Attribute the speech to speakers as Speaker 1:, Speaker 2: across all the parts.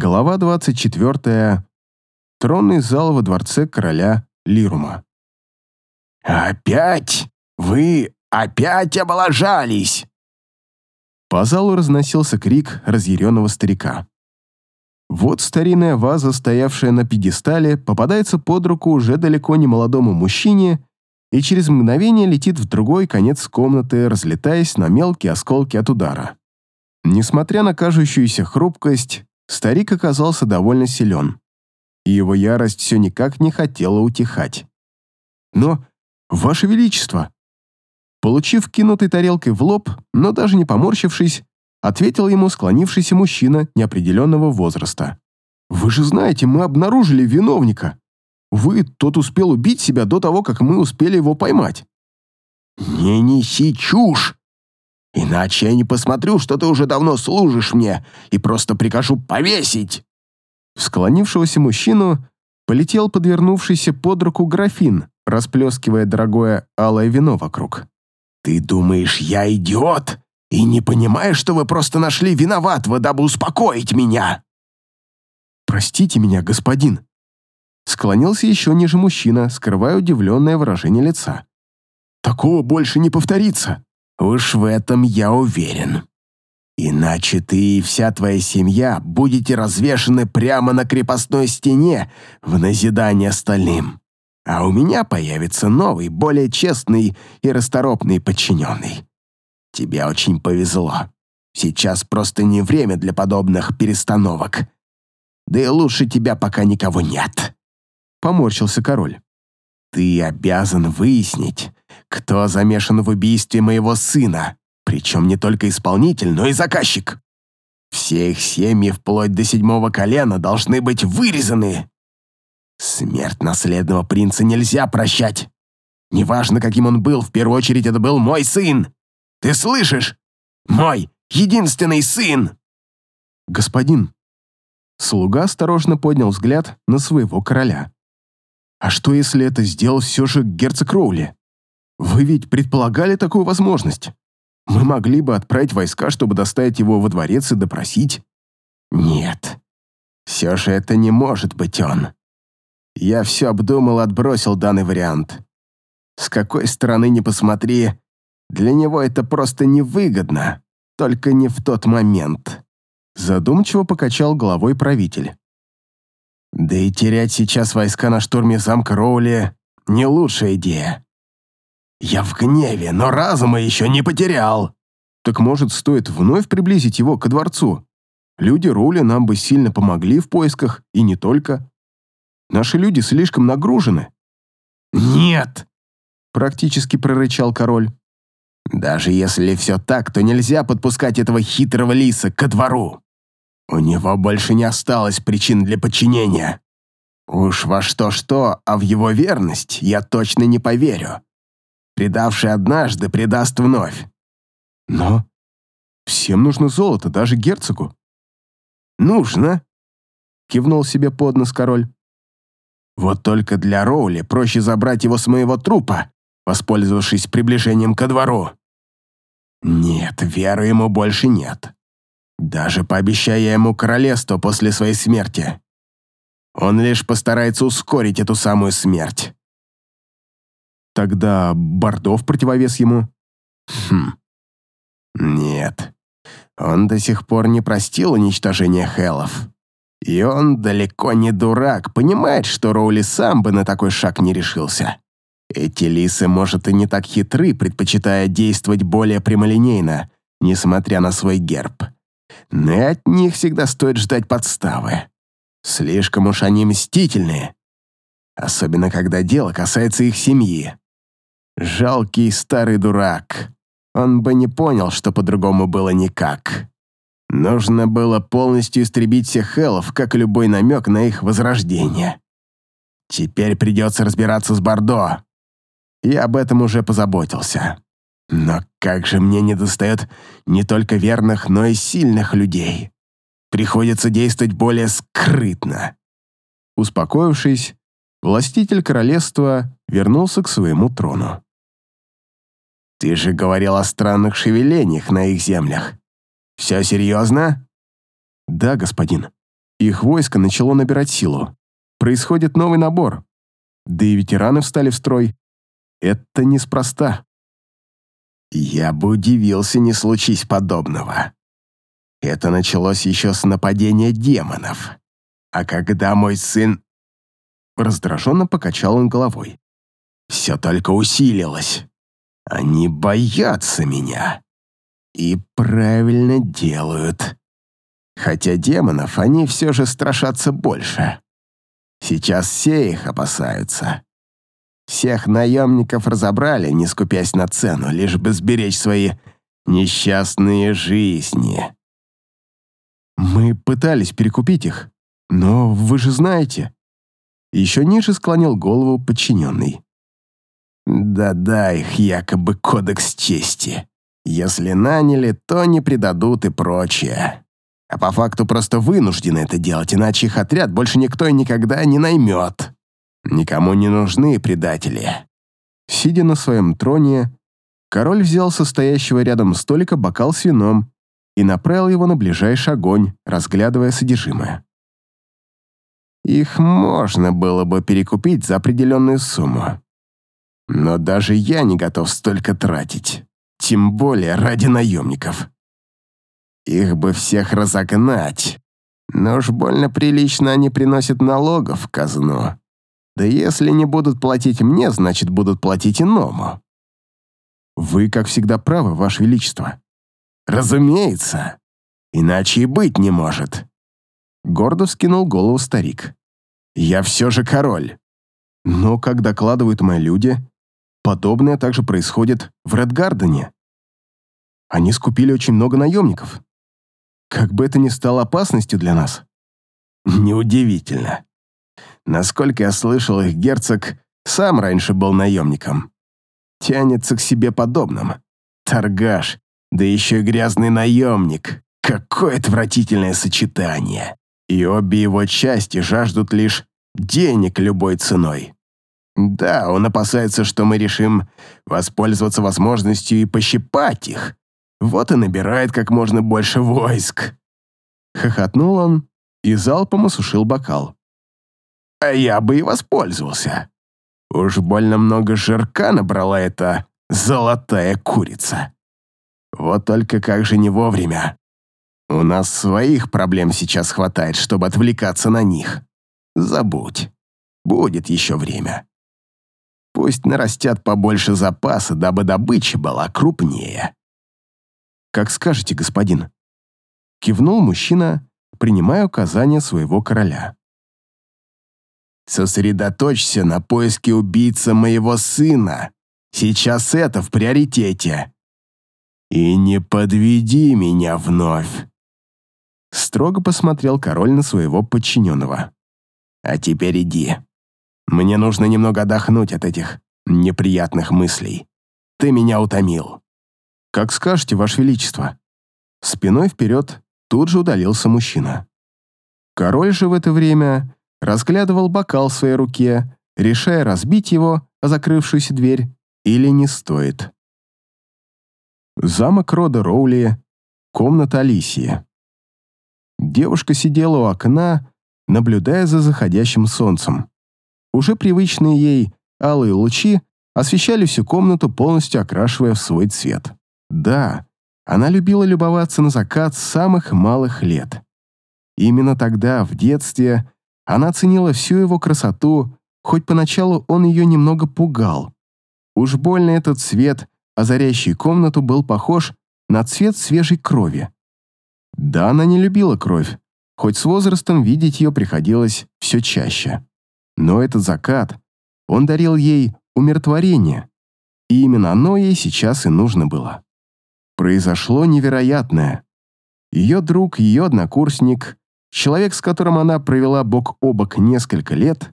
Speaker 1: Глава 24. Тронный зал во дворце короля Лирума.
Speaker 2: «Опять? Вы опять облажались!»
Speaker 1: По залу разносился крик разъяренного старика. Вот старинная ваза, стоявшая на пьедестале, попадается под руку уже далеко не молодому мужчине и через мгновение летит в другой конец комнаты, разлетаясь на мелкие осколки от удара. Несмотря на кажущуюся хрупкость, старик оказался довольно силен, и его ярость все никак не хотела утихать. «Но, Ваше Величество!» Получив кинутой тарелкой в лоб, но даже не поморщившись, ответил ему склонившийся мужчина неопределенного возраста. «Вы же знаете, мы обнаружили виновника. Вы, тот успел убить себя до того, как мы успели его поймать».
Speaker 2: «Не неси чушь! Иначе я не посмотрю, что ты уже давно служишь мне, и просто прикажу повесить!»
Speaker 1: В склонившегося мужчину полетел подвернувшийся под руку графин, расплескивая дорогое алое вино вокруг.
Speaker 2: «Ты думаешь, я идиот? И не понимаешь, что вы просто нашли виноватого, дабы успокоить меня?»
Speaker 1: «Простите меня, господин!» Склонился еще ниже мужчина, скрывая удивленное выражение лица. «Такого больше не повторится!»
Speaker 2: «Уж в этом я уверен. Иначе ты и вся твоя семья будете развешаны прямо на крепостной стене в назидание остальным а у меня появится новый, более честный и расторопный подчиненный. Тебе очень повезло. Сейчас просто не время для подобных перестановок. Да и лучше тебя пока никого нет.
Speaker 1: Поморщился король.
Speaker 2: Ты обязан выяснить, кто замешан в убийстве моего сына, причем не только исполнитель, но и заказчик. Все их семьи вплоть до седьмого колена должны быть вырезаны Смерть наследного принца нельзя прощать. Неважно, каким он был, в первую очередь это был мой сын. Ты слышишь? Мой единственный сын!»
Speaker 1: «Господин». Слуга осторожно поднял взгляд на своего короля. «А что, если это сделал все же герцог Роули? Вы ведь предполагали такую возможность? Мы могли бы отправить войска, чтобы доставить его во дворец и допросить?»
Speaker 2: «Нет, все же это не может быть он. Я все обдумал, отбросил данный вариант. С какой стороны ни посмотри, для него это просто невыгодно, только не в тот момент.
Speaker 1: Задумчиво покачал головой правитель.
Speaker 2: Да и терять сейчас войска на штурме замка Роули — не лучшая идея. Я в гневе, но разума еще не потерял.
Speaker 1: Так может, стоит вновь приблизить его ко дворцу? Люди Роули нам бы сильно помогли в поисках, и не только. Наши люди слишком нагружены».
Speaker 2: «Нет!»
Speaker 1: — практически прорычал король.
Speaker 2: «Даже если все так, то нельзя подпускать этого хитрого лиса ко двору. У него больше не осталось причин для подчинения. Уж во что-что, а в его верность я точно не поверю. Предавший однажды предаст вновь.
Speaker 1: Но всем нужно золото, даже герцогу.
Speaker 2: «Нужно», —
Speaker 1: кивнул себе под нос король.
Speaker 2: Вот только для Роули проще забрать его с моего трупа, воспользовавшись приближением ко двору. Нет, веры ему больше нет. Даже пообещая ему королевство после своей смерти. Он лишь постарается ускорить эту самую смерть.
Speaker 1: Тогда Бордо в противовес ему?
Speaker 2: Хм. Нет. Он до сих пор не простил уничтожения Хеллов. И он далеко не дурак, понимает, что Роули сам бы на такой шаг не решился. Эти лисы, может, и не так хитры, предпочитая действовать более прямолинейно, несмотря на свой герб. Но и от них всегда стоит ждать подставы. Слишком уж они мстительные. Особенно, когда дело касается их семьи. Жалкий старый дурак. Он бы не понял, что по-другому было никак. Нужно было полностью истребить всех хеллов, как любой намек на их возрождение. Теперь придется разбираться с Бордо. Я об этом уже позаботился. Но как же мне недостает не только верных, но и сильных людей. Приходится действовать более скрытно.
Speaker 1: Успокоившись, властитель королевства вернулся к своему трону.
Speaker 2: «Ты же говорил о странных шевелениях на их землях. Все серьезно?»
Speaker 1: «Да, господин». Их войско начало набирать силу. Происходит новый набор. Да и ветераны встали в строй. Это неспроста.
Speaker 2: Я бы удивился, не случись подобного. Это началось еще с нападения демонов. А когда мой сын...
Speaker 1: Раздраженно покачал он головой.
Speaker 2: Все только усилилось. Они боятся меня. И правильно делают. Хотя демонов они все же страшатся больше. Сейчас все их опасаются. Всех наемников разобрали, не скупясь на цену, лишь бы сберечь свои несчастные жизни.
Speaker 1: Мы пытались перекупить их, но вы же знаете. Еще ниже склонил голову подчиненный.
Speaker 2: Да-да, их якобы кодекс чести. Если наняли, то не предадут и прочее. А по факту просто вынуждены это делать, иначе их отряд больше никто и никогда не наймет. Никому не нужны предатели.
Speaker 1: Сидя на своем троне, король взял со стоящего рядом столика бокал с вином и направил его на ближайший огонь, разглядывая содержимое.
Speaker 2: Их можно было бы перекупить за определенную сумму. Но даже я не готов столько тратить, тем более ради наемников. Их бы всех разогнать, но уж больно прилично они приносят налогов в казну. Да если не будут платить мне, значит, будут платить иному.
Speaker 1: Вы, как всегда, правы, Ваше Величество.
Speaker 2: Разумеется. Иначе и быть не может.
Speaker 1: Гордо вскинул голову старик.
Speaker 2: Я все же король.
Speaker 1: Но, как докладывают мои люди, подобное также происходит в Редгардене. Они скупили очень много наемников. Как бы это ни стало опасностью для нас.
Speaker 2: Неудивительно. Насколько я слышал, их герцог сам раньше был наемником. Тянется к себе подобным. Торгаш, да еще и грязный наемник. Какое отвратительное сочетание. И обе его части жаждут лишь денег любой ценой. Да, он опасается, что мы решим воспользоваться возможностью и пощипать их. Вот и набирает как можно больше войск.
Speaker 1: Хохотнул он и залпом осушил бокал.
Speaker 2: А я бы и воспользовался. Уж больно много жирка набрала эта золотая курица. Вот только как же не вовремя. У нас своих проблем сейчас хватает, чтобы отвлекаться на них. Забудь. Будет еще время. Пусть нарастят побольше запаса, дабы добыча была крупнее.
Speaker 1: Как скажете, господин. Кивнул мужчина, принимая указания своего короля.
Speaker 2: Сосредоточься на поиске убийцы моего сына. Сейчас это в приоритете. И не подведи меня вновь.
Speaker 1: Строго посмотрел король на своего подчиненного.
Speaker 2: А теперь иди. Мне нужно немного отдохнуть от этих неприятных мыслей. Ты меня утомил.
Speaker 1: Как скажете, Ваше Величество. Спиной вперед тут же удалился мужчина. Король же в это время разглядывал бокал в своей руке, решая, разбить его о закрывшуюся дверь или не стоит. Замок рода Роули, комната Алисии. Девушка сидела у окна, наблюдая за заходящим солнцем. Уже привычные ей алые лучи освещали всю комнату, полностью окрашивая в свой цвет. Да, она любила любоваться на закат с самых малых лет. Именно тогда, в детстве, она ценила всю его красоту, хоть поначалу он ее немного пугал. Уж больно этот цвет, озаряющий комнату, был похож на цвет свежей крови. Да, она не любила кровь, хоть с возрастом видеть ее приходилось все чаще. Но этот закат, он дарил ей умиротворение, и именно оно ей сейчас и нужно было. Произошло невероятное. Ее друг, ее однокурсник, Человек, с которым она провела бок о бок несколько лет,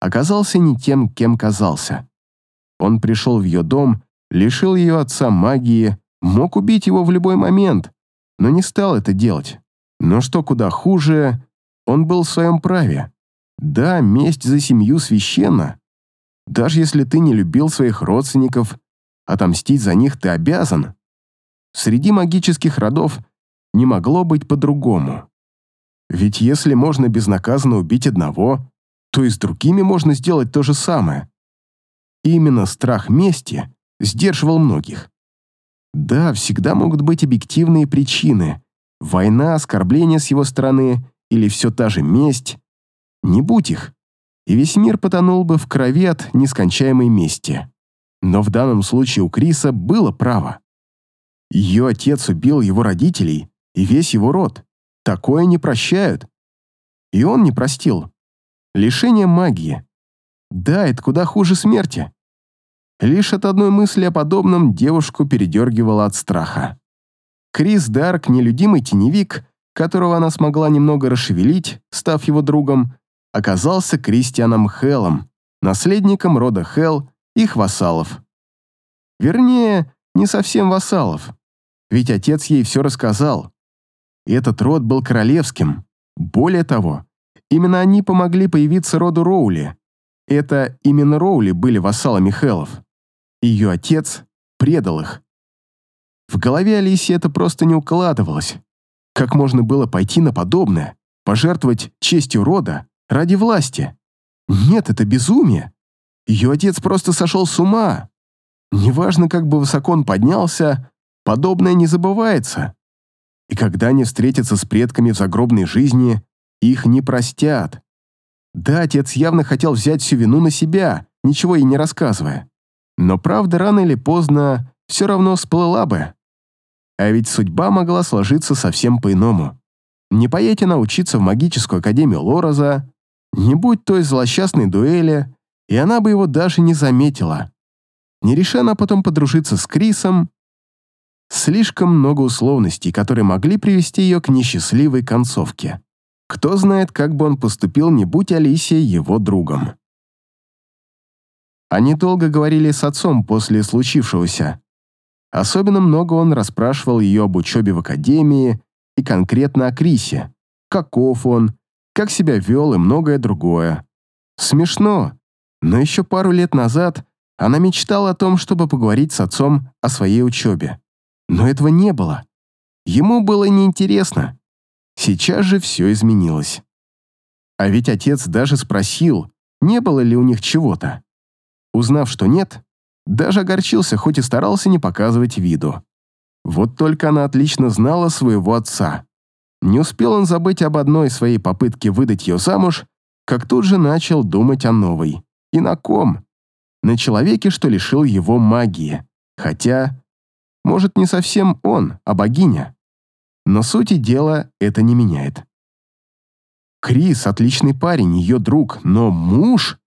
Speaker 1: оказался не тем, кем казался. Он пришел в ее дом, лишил ее отца магии, мог убить его в любой момент, но не стал это делать. Но что куда хуже, он был в своем праве. Да, месть за семью священна. Даже если ты не любил своих родственников, отомстить за них ты обязан. Среди магических родов не могло быть по-другому. Ведь если можно безнаказанно убить одного, то и с другими можно сделать то же самое. именно страх мести сдерживал многих. Да, всегда могут быть объективные причины. Война, оскорбление с его стороны или все та же месть. Не будь их, и весь мир потонул бы в крови от нескончаемой мести. Но в данном случае у Криса было право. Ее отец убил его родителей и весь его род. Такое не прощают. И он не простил. Лишение магии. Да, это куда хуже смерти. Лишь от одной мысли о подобном девушку передергивала от страха. Крис Дарк, нелюдимый теневик, которого она смогла немного расшевелить, став его другом, оказался Кристианом Хеллом, наследником рода Хелл, их вассалов. Вернее, не совсем вассалов, ведь отец ей все рассказал. Этот род был королевским. Более того, Именно они помогли появиться роду Роули. Это именно Роули были вассалами Хеллов. Ее отец предал их. В голове Алисии это просто не укладывалось. Как можно было пойти на подобное, пожертвовать честью рода ради власти? Нет, это безумие. Ее отец просто сошел с ума. Неважно, как бы высоко он поднялся, подобное не забывается. И когда они встретятся с предками в загробной жизни, их не простят. Да, отец явно хотел взять всю вину на себя, ничего ей не рассказывая. Но правда рано или поздно все равно всплыла бы. А ведь судьба могла сложиться совсем по-иному. Не поедь она учиться в магическую академию Лороза, не будь той злосчастной дуэли, и она бы его даже не заметила. Не реша она потом подружиться с Крисом, слишком много условностей, которые могли привести ее к несчастливой концовке. Кто знает, как бы он поступил, не будь Алисия его другом. Они долго говорили с отцом после случившегося. Особенно много он расспрашивал ее об учебе в академии и конкретно о Крисе. Каков он, как себя вел и многое другое. Смешно, но еще пару лет назад она мечтала о том, чтобы поговорить с отцом о своей учебе. Но этого не было. Ему было неинтересно. Сейчас же все изменилось. А ведь отец даже спросил, не было ли у них чего-то. Узнав, что нет, даже огорчился, хоть и старался не показывать виду. Вот только она отлично знала своего отца. Не успел он забыть об одной своей попытке выдать ее замуж, как тут же начал думать о новой. И на ком? На человеке, что лишил его магии. Хотя, может, не совсем он, а богиня. Но сути дела это не меняет. Крис — отличный парень, ее друг, но муж...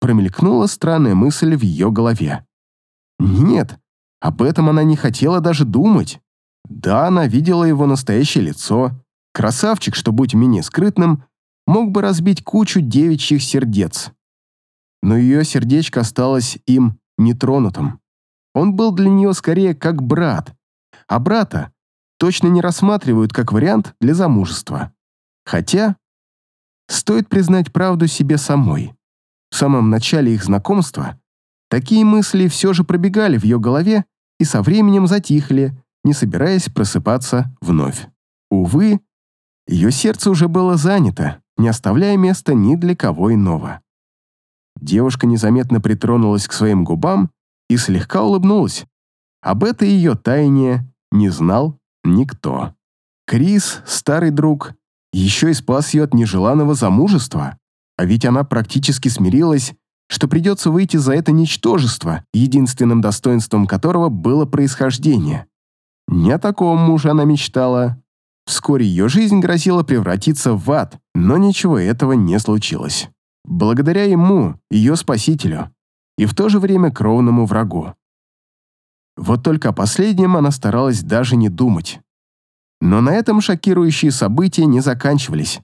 Speaker 1: Промелькнула странная мысль в ее голове. Нет, об этом она не хотела даже думать. Да, она видела его настоящее лицо. Красавчик, что, будь менее скрытным, мог бы разбить кучу девичьих сердец. Но ее сердечко осталось им нетронутым. Он был для нее скорее как брат. А брата точно не рассматривают как вариант для замужества. Хотя, стоит признать правду себе самой. В самом начале их знакомства такие мысли все же пробегали в ее голове и со временем затихли, не собираясь просыпаться вновь. Увы, ее сердце уже было занято, не оставляя места ни для кого иного. Девушка незаметно притронулась к своим губам и слегка улыбнулась. Об этой ее тайне не знал Никто. Крис, старый друг, еще и спас ее от нежеланного замужества. А ведь она практически смирилась, что придется выйти за это ничтожество, единственным достоинством которого было происхождение. Не о таком муже она мечтала. Вскоре ее жизнь грозила превратиться в ад, но ничего этого не случилось. Благодаря ему, ее спасителю, и в то же время кровному врагу. Вот только о последнем она старалась даже не думать. Но на этом шокирующие события не заканчивались.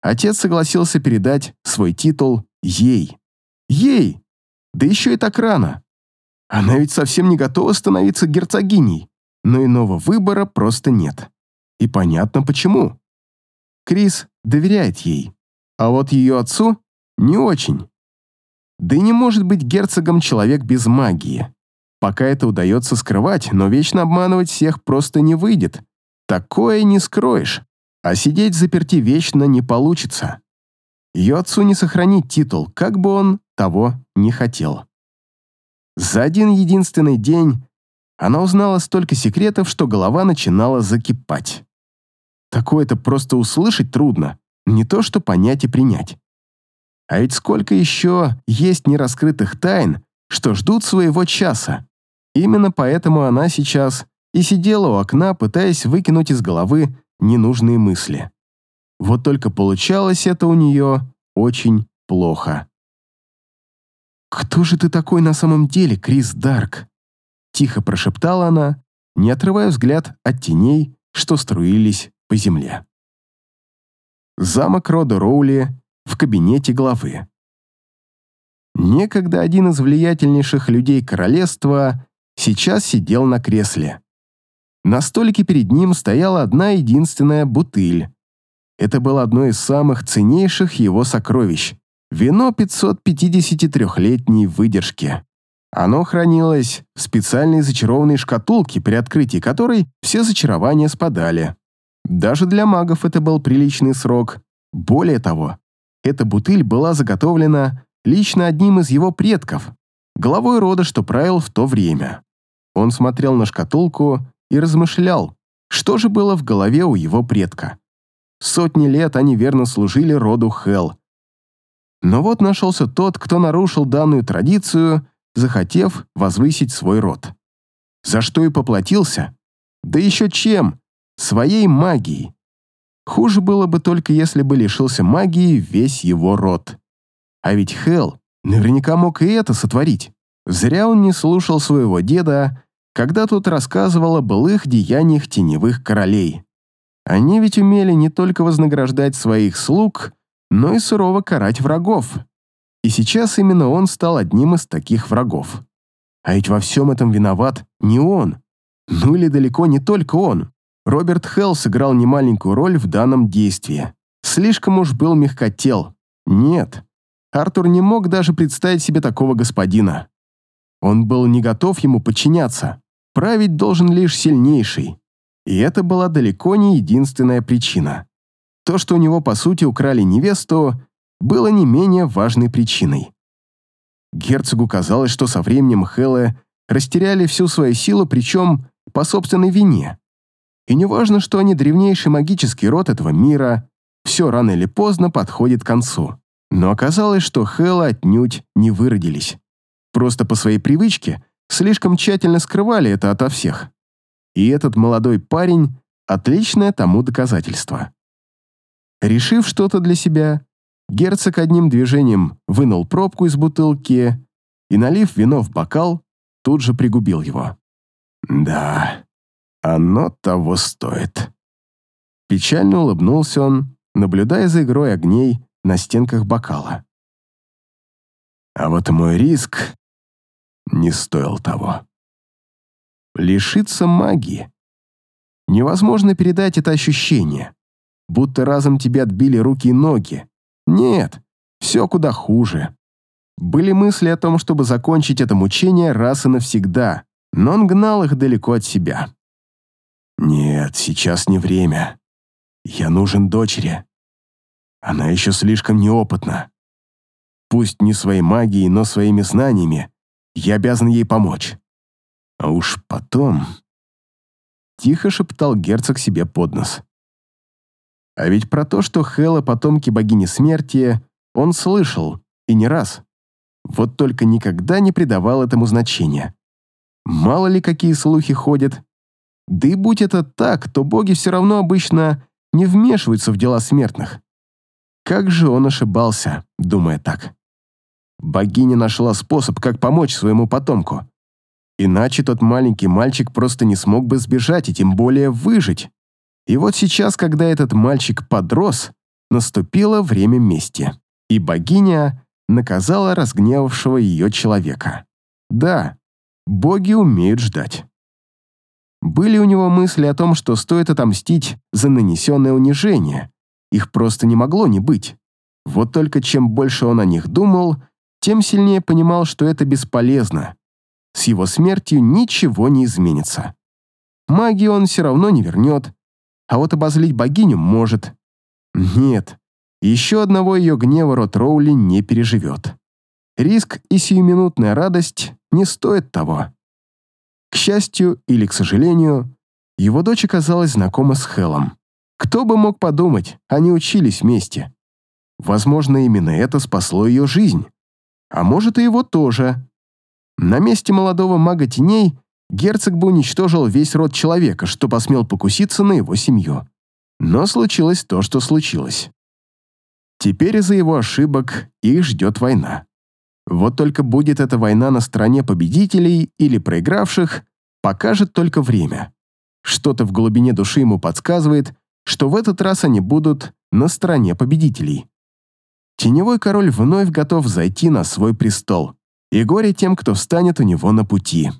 Speaker 1: Отец согласился передать свой титул ей. Ей! Да еще и так рано. Она ведь совсем не готова становиться герцогиней, но иного выбора просто нет. И понятно почему. Крис доверяет ей, а вот ее отцу не очень. Да и не может быть герцогом человек без магии. Пока это удается скрывать, но вечно обманывать всех просто не выйдет. Такое не скроешь. А сидеть заперти вечно не получится. Ее отцу не сохранить титул, как бы он того не хотел. За один единственный день она узнала столько секретов, что голова начинала закипать. Такое-то просто услышать трудно, не то что понять и принять. А ведь сколько еще есть нераскрытых тайн, что ждут своего часа. Именно поэтому она сейчас и сидела у окна, пытаясь выкинуть из головы ненужные мысли. Вот только получалось это у нее очень плохо. «Кто же ты такой на самом деле, Крис Дарк?» Тихо прошептала она, не отрывая взгляд от теней, что струились по земле. Замок рода Роули в кабинете главы. Некогда один из влиятельнейших людей королевства сейчас сидел на кресле. На столике перед ним стояла одна единственная бутыль. Это было одно из самых ценнейших его сокровищ – вино 553-летней выдержки. Оно хранилось в специальной зачарованной шкатулке, при открытии которой все зачарования спадали. Даже для магов это был приличный срок. Более того, эта бутыль была заготовлена лично одним из его предков, главой рода, что правил в то время. Он смотрел на шкатулку и размышлял, что же было в голове у его предка. Сотни лет они верно служили роду Хел. Но вот нашелся тот, кто нарушил данную традицию, захотев возвысить свой род. За что и поплатился? Да еще чем? Своей магией. Хуже было бы только, если бы лишился магии весь его род. А ведь Хел наверняка мог и это сотворить. Зря он не слушал своего деда, когда тот рассказывал о былых деяниях теневых королей. Они ведь умели не только вознаграждать своих слуг, но и сурово карать врагов. И сейчас именно он стал одним из таких врагов. А ведь во всем этом виноват не он. Ну или далеко не только он. Роберт Хелл сыграл немаленькую роль в данном действии. Слишком уж был мягкотел. Нет, Артур не мог даже представить себе такого господина. Он был не готов ему подчиняться. Править должен лишь сильнейший. И это была далеко не единственная причина. То, что у него по сути украли невесту, было не менее важной причиной. Герцогу казалось, что со временем Хэллы растеряли всю свою силу, причем по собственной вине. И неважно, что они древнейший магический род этого мира, все рано или поздно подходит к концу. Но оказалось, что Хэллы отнюдь не выродились. Просто по своей привычке слишком тщательно скрывали это ото всех. И этот молодой парень – отличное тому доказательство. Решив что-то для себя, герцог одним движением вынул пробку из бутылки и, налив вино в бокал, тут же пригубил его. «Да, оно того стоит». Печально улыбнулся он, наблюдая за игрой огней на стенках бокала. А вот мой риск не стоил того. Лишиться магии. Невозможно передать это ощущение, будто разом тебе отбили руки и ноги. Нет, все куда хуже. Были мысли о том, чтобы закончить это мучение раз и навсегда, но он гнал их далеко от себя. Нет, сейчас не время. Я нужен дочери. Она еще слишком неопытна. Пусть не своей магией, но своими знаниями я обязан ей помочь. А уж потом... Тихо шептал герцог себе под нос. А ведь про то, что Хела потомки богини смерти, он слышал, и не раз. Вот только никогда не придавал этому значения. Мало ли какие слухи ходят. Да и будь это так, то боги все равно обычно не вмешиваются в дела смертных. Как же он ошибался, думая так. Богиня нашла способ, как помочь своему потомку. Иначе тот маленький мальчик просто не смог бы сбежать и тем более выжить. И вот сейчас, когда этот мальчик подрос, наступило время мести. И богиня наказала разгневавшего ее человека. Да, боги умеют ждать. Были у него мысли о том, что стоит отомстить за нанесенное унижение, их просто не могло не быть. Вот только чем больше он о них думал, тем сильнее понимал, что это бесполезно. С его смертью ничего не изменится. Магию он все равно не вернет. а вот обозлить богиню может. Нет, еще одного ее гнева рот Роули не переживет. Риск и сиюминутная радость не стоят того. Счастью или к сожалению, его дочь оказалась знакома с Хелом. Кто бы мог подумать, они учились вместе. Возможно, именно это спасло ее жизнь. А может, и его тоже. На месте молодого мага теней герцог бы уничтожил весь род человека, что посмел покуситься на его семью. Но случилось то, что случилось. Теперь из-за его ошибок их ждет война. Вот только будет эта война на стороне победителей или проигравших, покажет только время. Что-то в глубине души ему подсказывает, что в этот раз они будут на стороне победителей. Теневой король вновь готов зайти на свой престол, и горе тем, кто встанет у него на пути.